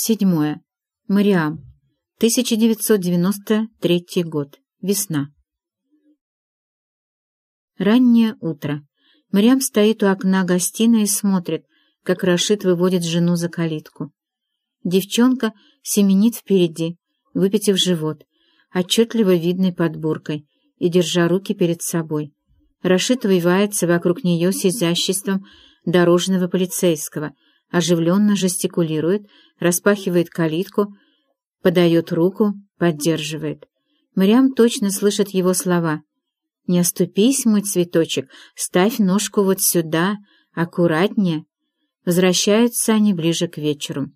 Седьмое. Мариам. 1993 год. Весна. Раннее утро. Мариам стоит у окна гостиной и смотрит, как Рашид выводит жену за калитку. Девчонка семенит впереди, выпитив живот, отчетливо видной под буркой, и держа руки перед собой. Рашид вывается вокруг нее с изяществом дорожного полицейского — оживленно жестикулирует, распахивает калитку, подает руку, поддерживает. Мариам точно слышит его слова. «Не оступись, мой цветочек, ставь ножку вот сюда, аккуратнее». Возвращаются они ближе к вечеру.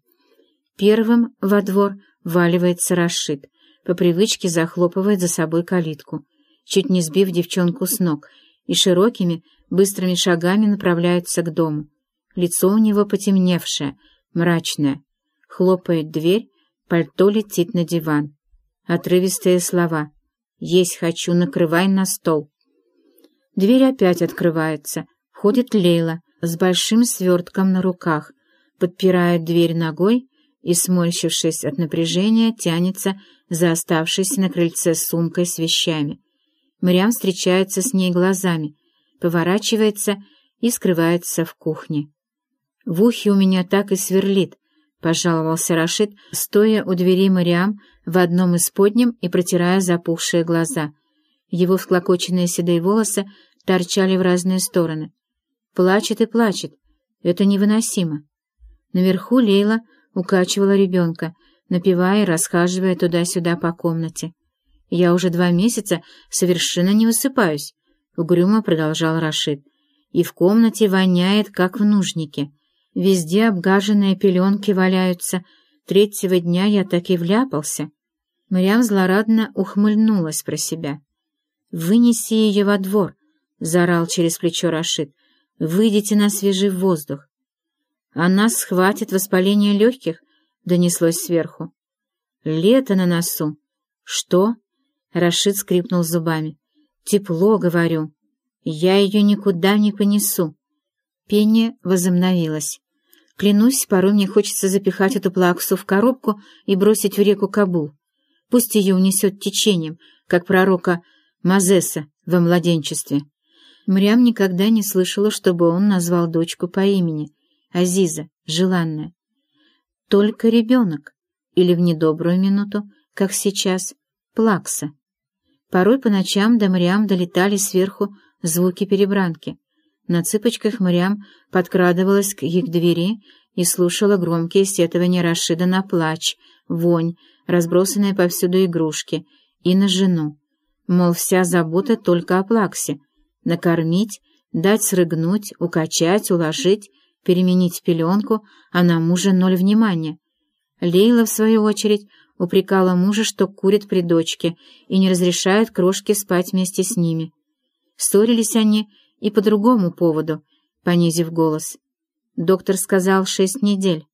Первым во двор валивается Рашид, по привычке захлопывает за собой калитку, чуть не сбив девчонку с ног, и широкими, быстрыми шагами направляются к дому. Лицо у него потемневшее, мрачное. Хлопает дверь, пальто летит на диван. Отрывистые слова. «Есть хочу, накрывай на стол». Дверь опять открывается. Входит Лейла с большим свертком на руках, подпирает дверь ногой и, сморщившись от напряжения, тянется за оставшейся на крыльце сумкой с вещами. Мариам встречается с ней глазами, поворачивается и скрывается в кухне. В ухе у меня так и сверлит, — пожаловался Рашид, стоя у двери Мариам в одном из подним и протирая запухшие глаза. Его всклокоченные седые волосы торчали в разные стороны. Плачет и плачет. Это невыносимо. Наверху Лейла укачивала ребенка, напевая и расхаживая туда-сюда по комнате. «Я уже два месяца совершенно не высыпаюсь», — угрюмо продолжал Рашид. «И в комнате воняет, как в нужнике». Везде обгаженные пеленки валяются. Третьего дня я так и вляпался. Мариам злорадно ухмыльнулась про себя. «Вынеси ее во двор!» — заорал через плечо Рашид. «Выйдите на свежий воздух!» «А нас схватит воспаление легких?» — донеслось сверху. «Лето на носу!» «Что?» — Рашид скрипнул зубами. «Тепло, говорю. Я ее никуда не понесу». Пение возобновилось. Клянусь, порой мне хочется запихать эту плаксу в коробку и бросить в реку Кабул. Пусть ее унесет течением, как пророка Мазеса во младенчестве. Мрям никогда не слышала, чтобы он назвал дочку по имени. Азиза, желанная. Только ребенок. Или в недобрую минуту, как сейчас, плакса. Порой по ночам до Мрям долетали сверху звуки перебранки. На цыпочках Мариам подкрадывалась к их двери и слушала громкие сетования Рашида на плач, вонь, разбросанные повсюду игрушки, и на жену. Мол, вся забота только о плаксе. Накормить, дать срыгнуть, укачать, уложить, переменить пеленку, а на мужа ноль внимания. Лейла, в свою очередь, упрекала мужа, что курит при дочке и не разрешает крошке спать вместе с ними. Ссорились они и по другому поводу, понизив голос. Доктор сказал шесть недель.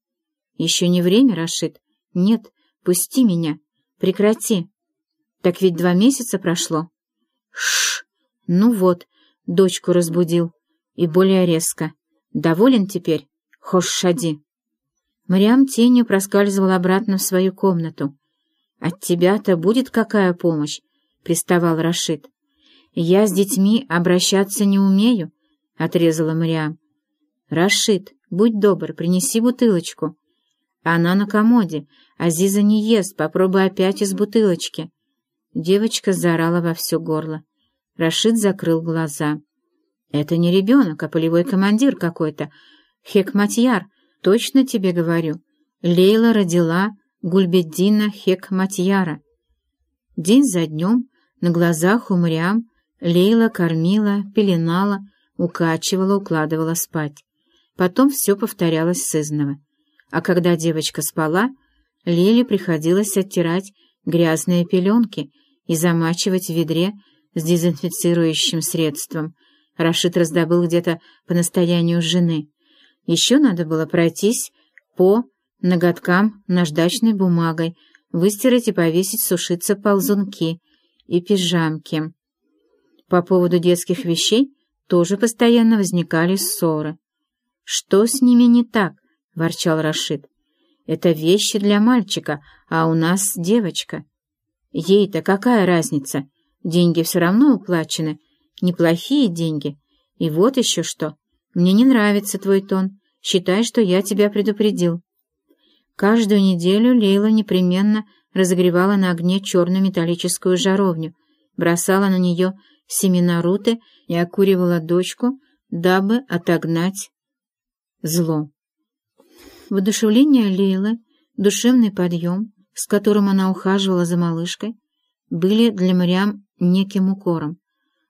Еще не время, Рашид? Нет, пусти меня. Прекрати. Так ведь два месяца прошло. Шш. Ну вот, дочку разбудил. И более резко. Доволен теперь? Хош шади. Мариам тенью проскальзывал обратно в свою комнату. «От тебя-то будет какая помощь?» — приставал Рашид. «Я с детьми обращаться не умею», — отрезала Мариам. «Рашид, будь добр, принеси бутылочку». «Она на комоде. Азиза не ест, попробуй опять из бутылочки». Девочка заорала во все горло. Рашид закрыл глаза. «Это не ребенок, а полевой командир какой-то. Хекматьяр, точно тебе говорю. Лейла родила Гульбеддина Хекматьяра». День за днем на глазах у Мариам Лейла кормила, пеленала, укачивала, укладывала спать. Потом все повторялось сызново. А когда девочка спала, Леле приходилось оттирать грязные пеленки и замачивать в ведре с дезинфицирующим средством. Рашид раздобыл где-то по настоянию жены. Еще надо было пройтись по ноготкам наждачной бумагой, выстирать и повесить сушиться ползунки и пижамки. По поводу детских вещей тоже постоянно возникали ссоры. «Что с ними не так?» — ворчал Рашид. Это вещи для мальчика, а у нас девочка. Ей-то какая разница? Деньги все равно уплачены. Неплохие деньги. И вот еще что. Мне не нравится твой тон. Считай, что я тебя предупредил. Каждую неделю Лейла непременно разогревала на огне черную металлическую жаровню, бросала на нее семена руты и окуривала дочку, дабы отогнать зло. Воодушевление Лейлы, душевный подъем, с которым она ухаживала за малышкой, были для Мариам неким укором.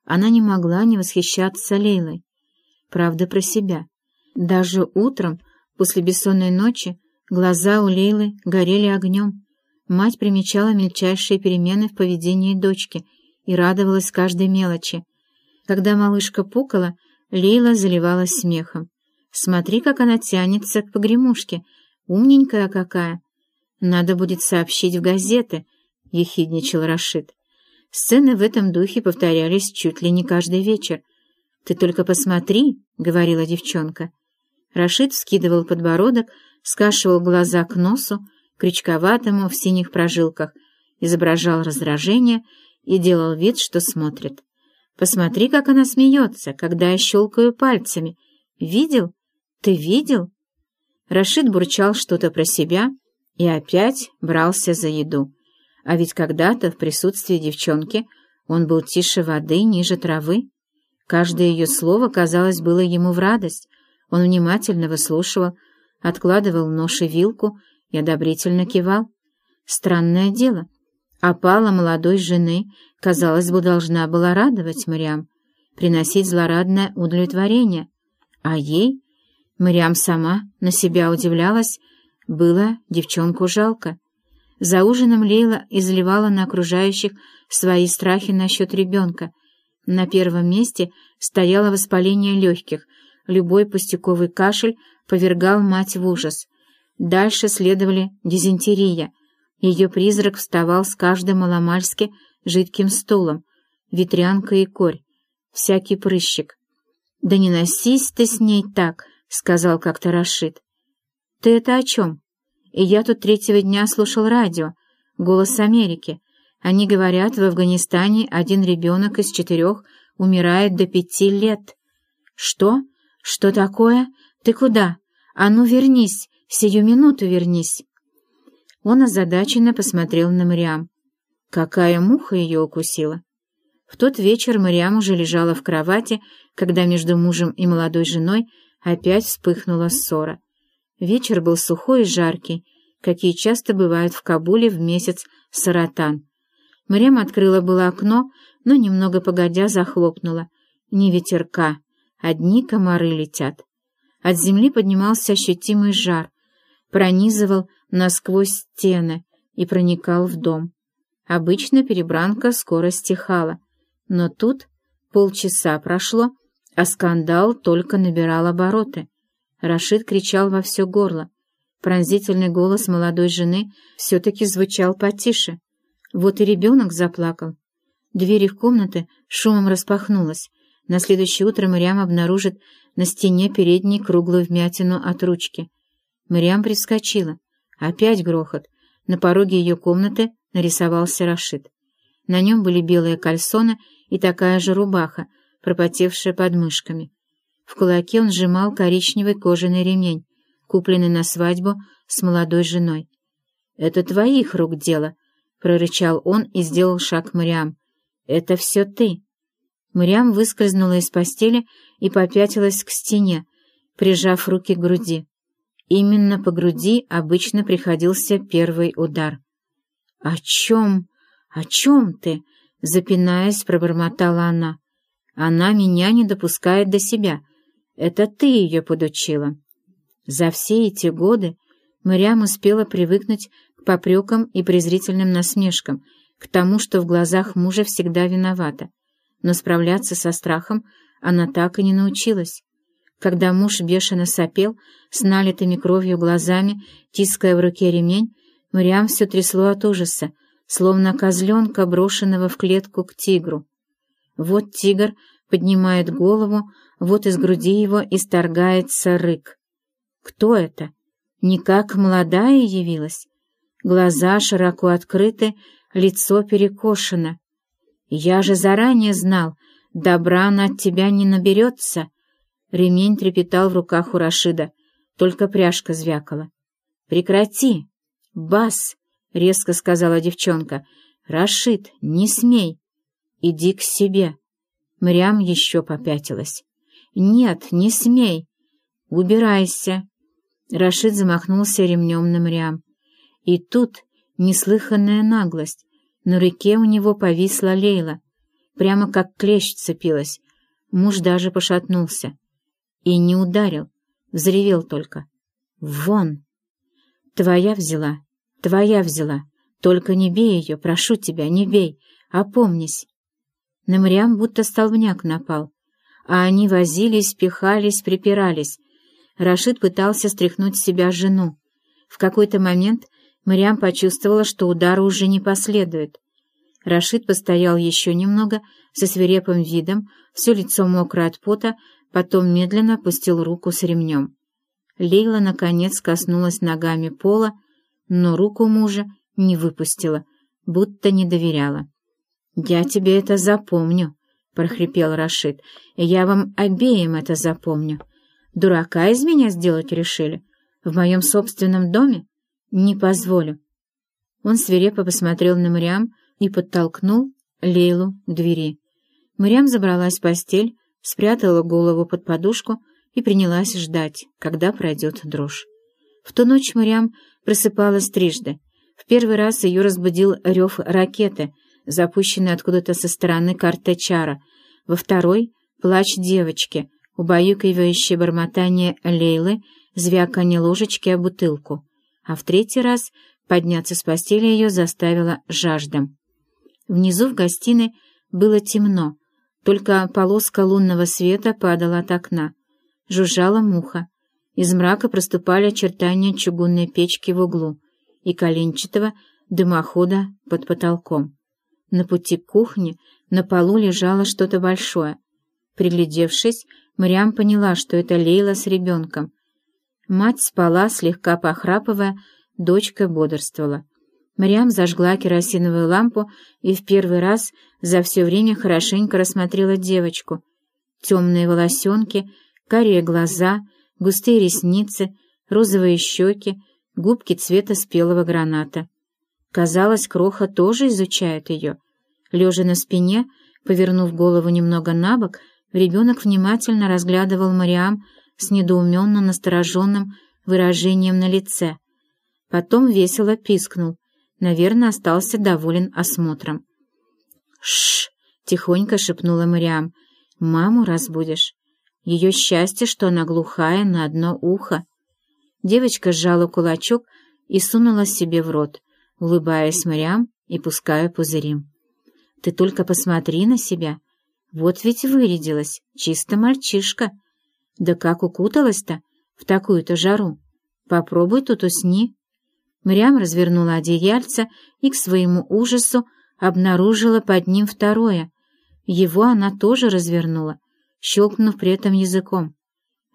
Она не могла не восхищаться Лейлой. Правда, про себя. Даже утром, после бессонной ночи, глаза у Лейлы горели огнем. Мать примечала мельчайшие перемены в поведении дочки и радовалась каждой мелочи. Когда малышка пукала, Лейла заливалась смехом. «Смотри, как она тянется к погремушке! Умненькая какая!» «Надо будет сообщить в газеты», — ехидничал Рашид. Сцены в этом духе повторялись чуть ли не каждый вечер. «Ты только посмотри», — говорила девчонка. Рашид вскидывал подбородок, скашивал глаза к носу, крючковатому в синих прожилках, изображал раздражение и делал вид, что смотрит. «Посмотри, как она смеется, когда я щелкаю пальцами. Видел? Ты видел?» Рашид бурчал что-то про себя и опять брался за еду. А ведь когда-то в присутствии девчонки он был тише воды, ниже травы. Каждое ее слово, казалось, было ему в радость. Он внимательно выслушивал, откладывал нож и вилку и одобрительно кивал. Странное дело. Опала молодой жены, казалось бы, должна была радовать Мариам, приносить злорадное удовлетворение. А ей, Мариам сама на себя удивлялась, было девчонку жалко. За ужином Лейла изливала на окружающих свои страхи насчет ребенка. На первом месте стояло воспаление легких, любой пустяковый кашель повергал мать в ужас. Дальше следовали дизентерия. Ее призрак вставал с каждым маломальски жидким стулом, ветрянка и корь, всякий прыщик. «Да не носись ты с ней так», — сказал как-то Рашид. «Ты это о чем?» И я тут третьего дня слушал радио, «Голос Америки». Они говорят, в Афганистане один ребенок из четырех умирает до пяти лет. «Что? Что такое? Ты куда? А ну вернись, сию минуту вернись!» Он озадаченно посмотрел на Мариам. Какая муха ее укусила! В тот вечер Мариам уже лежала в кровати, когда между мужем и молодой женой опять вспыхнула ссора. Вечер был сухой и жаркий, какие часто бывают в Кабуле в месяц Саратан. Мариам открыла было окно, но немного погодя захлопнула. Не ветерка, одни комары летят. От земли поднимался ощутимый жар, пронизывал насквозь стены и проникал в дом. Обычно перебранка скоро стихала, но тут полчаса прошло, а скандал только набирал обороты. Рашид кричал во все горло. Пронзительный голос молодой жены все-таки звучал потише. Вот и ребенок заплакал. Дверь их комнаты шумом распахнулась. На следующее утро Мариам обнаружит на стене передней круглую вмятину от ручки. Мариам прискочила. Опять грохот. На пороге ее комнаты нарисовался Рашид. На нем были белые кальсоны и такая же рубаха, пропотевшая под мышками. В кулаке он сжимал коричневый кожаный ремень, купленный на свадьбу с молодой женой. «Это твоих рук дело», — прорычал он и сделал шаг к Мариам. «Это все ты». Мариам выскользнула из постели и попятилась к стене, прижав руки к груди. Именно по груди обычно приходился первый удар. «О чем? О чем ты?» — запинаясь, пробормотала она. «Она меня не допускает до себя. Это ты ее подучила. За все эти годы Мариам успела привыкнуть к попрекам и презрительным насмешкам, к тому, что в глазах мужа всегда виновата. Но справляться со страхом она так и не научилась. Когда муж бешено сопел, с налитыми кровью глазами, тиская в руке ремень, Мариам все трясло от ужаса, словно козленка, брошенного в клетку к тигру. Вот тигр поднимает голову, вот из груди его исторгается рык. Кто это? не как молодая явилась. Глаза широко открыты, лицо перекошено. Я же заранее знал, добра она от тебя не наберется. Ремень трепетал в руках у Рашида, только пряжка звякала. «Прекрати! Бас!» — резко сказала девчонка. «Рашид, не смей! Иди к себе!» Мрям еще попятилась. «Нет, не смей! Убирайся!» Рашид замахнулся ремнем на Мрям. И тут неслыханная наглость. На руке у него повисла Лейла. Прямо как клещ цепилась. Муж даже пошатнулся. И не ударил, взревел только. «Вон!» «Твоя взяла, твоя взяла. Только не бей ее, прошу тебя, не бей. Опомнись!» На Мариам будто столбняк напал. А они возились, пихались, припирались. Рашид пытался стряхнуть с себя жену. В какой-то момент Мариам почувствовала, что удара уже не последует. Рашид постоял еще немного, со свирепым видом, все лицо мокрое от пота, потом медленно опустил руку с ремнем. Лейла, наконец, коснулась ногами пола, но руку мужа не выпустила, будто не доверяла. «Я тебе это запомню», — прохрипел Рашид, — «и я вам обеим это запомню. Дурака из меня сделать решили? В моем собственном доме? Не позволю». Он свирепо посмотрел на Мариам и подтолкнул Лейлу к двери. Мариам забралась в постель, спрятала голову под подушку и принялась ждать, когда пройдет дрожь. В ту ночь Мариам просыпалась трижды. В первый раз ее разбудил рев ракеты — запущенный откуда-то со стороны Картечара, во второй — плач девочки, убаюкивающее бормотание Лейлы, звяканье ложечки о бутылку, а в третий раз подняться с постели ее заставила жажда. Внизу в гостиной было темно, только полоска лунного света падала от окна. Жужжала муха. Из мрака проступали очертания чугунной печки в углу и коленчатого дымохода под потолком. На пути к кухне на полу лежало что-то большое. Приглядевшись, Мариам поняла, что это Лейла с ребенком. Мать спала, слегка похрапывая, дочка бодрствовала. Мариам зажгла керосиновую лампу и в первый раз за все время хорошенько рассмотрела девочку. Темные волосенки, карие глаза, густые ресницы, розовые щеки, губки цвета спелого граната. Казалось, Кроха тоже изучает ее. Лежа на спине, повернув голову немного на бок, ребенок внимательно разглядывал Мариам с недоуменно настороженным выражением на лице. Потом весело пискнул. Наверное, остался доволен осмотром. «Шш!» — тихонько шепнула Мариам. «Маму разбудишь. Ее счастье, что она глухая на одно ухо». Девочка сжала кулачок и сунула себе в рот улыбаясь морям и пуская пузыри. «Ты только посмотри на себя. Вот ведь вырядилась, чисто мальчишка. Да как укуталась-то в такую-то жару? Попробуй тут усни». Мрям развернула одеяльце и к своему ужасу обнаружила под ним второе. Его она тоже развернула, щелкнув при этом языком.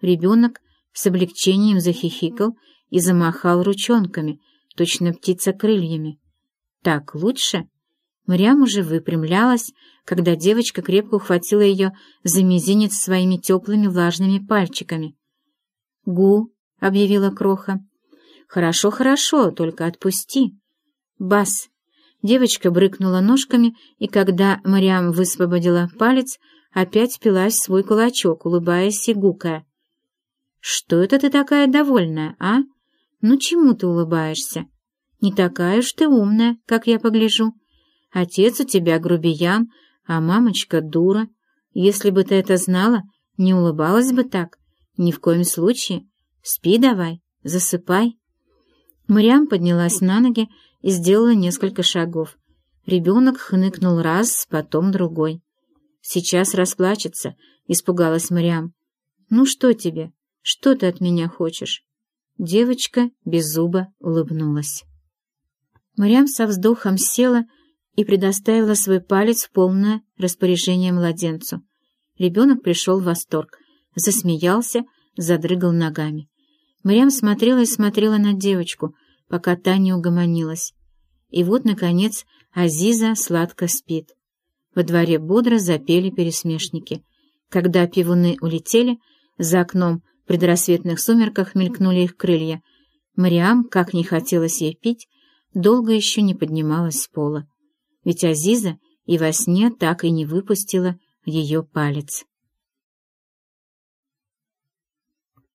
Ребенок с облегчением захихикал и замахал ручонками — точно птица крыльями. Так лучше? Мариам уже выпрямлялась, когда девочка крепко ухватила ее за мизинец своими теплыми влажными пальчиками. «Гу!» — объявила Кроха. «Хорошо, хорошо, только отпусти!» «Бас!» Девочка брыкнула ножками, и когда Мариам высвободила палец, опять впилась в свой кулачок, улыбаясь и гукая. «Что это ты такая довольная, а?» «Ну чему ты улыбаешься? Не такая уж ты умная, как я погляжу. Отец у тебя грубиян, а мамочка дура. Если бы ты это знала, не улыбалась бы так. Ни в коем случае. Спи давай, засыпай». Мариам поднялась на ноги и сделала несколько шагов. Ребенок хныкнул раз, потом другой. «Сейчас расплачется», — испугалась Мариам. «Ну что тебе? Что ты от меня хочешь?» Девочка без зуба улыбнулась. Мариам со вздохом села и предоставила свой палец в полное распоряжение младенцу. Ребенок пришел в восторг, засмеялся, задрыгал ногами. Мариам смотрела и смотрела на девочку, пока та не угомонилась. И вот, наконец, Азиза сладко спит. Во дворе бодро запели пересмешники. Когда пивуны улетели, за окном в предрассветных сумерках мелькнули их крылья. Мариам, как не хотелось ей пить, долго еще не поднималась с пола. Ведь Азиза и во сне так и не выпустила ее палец.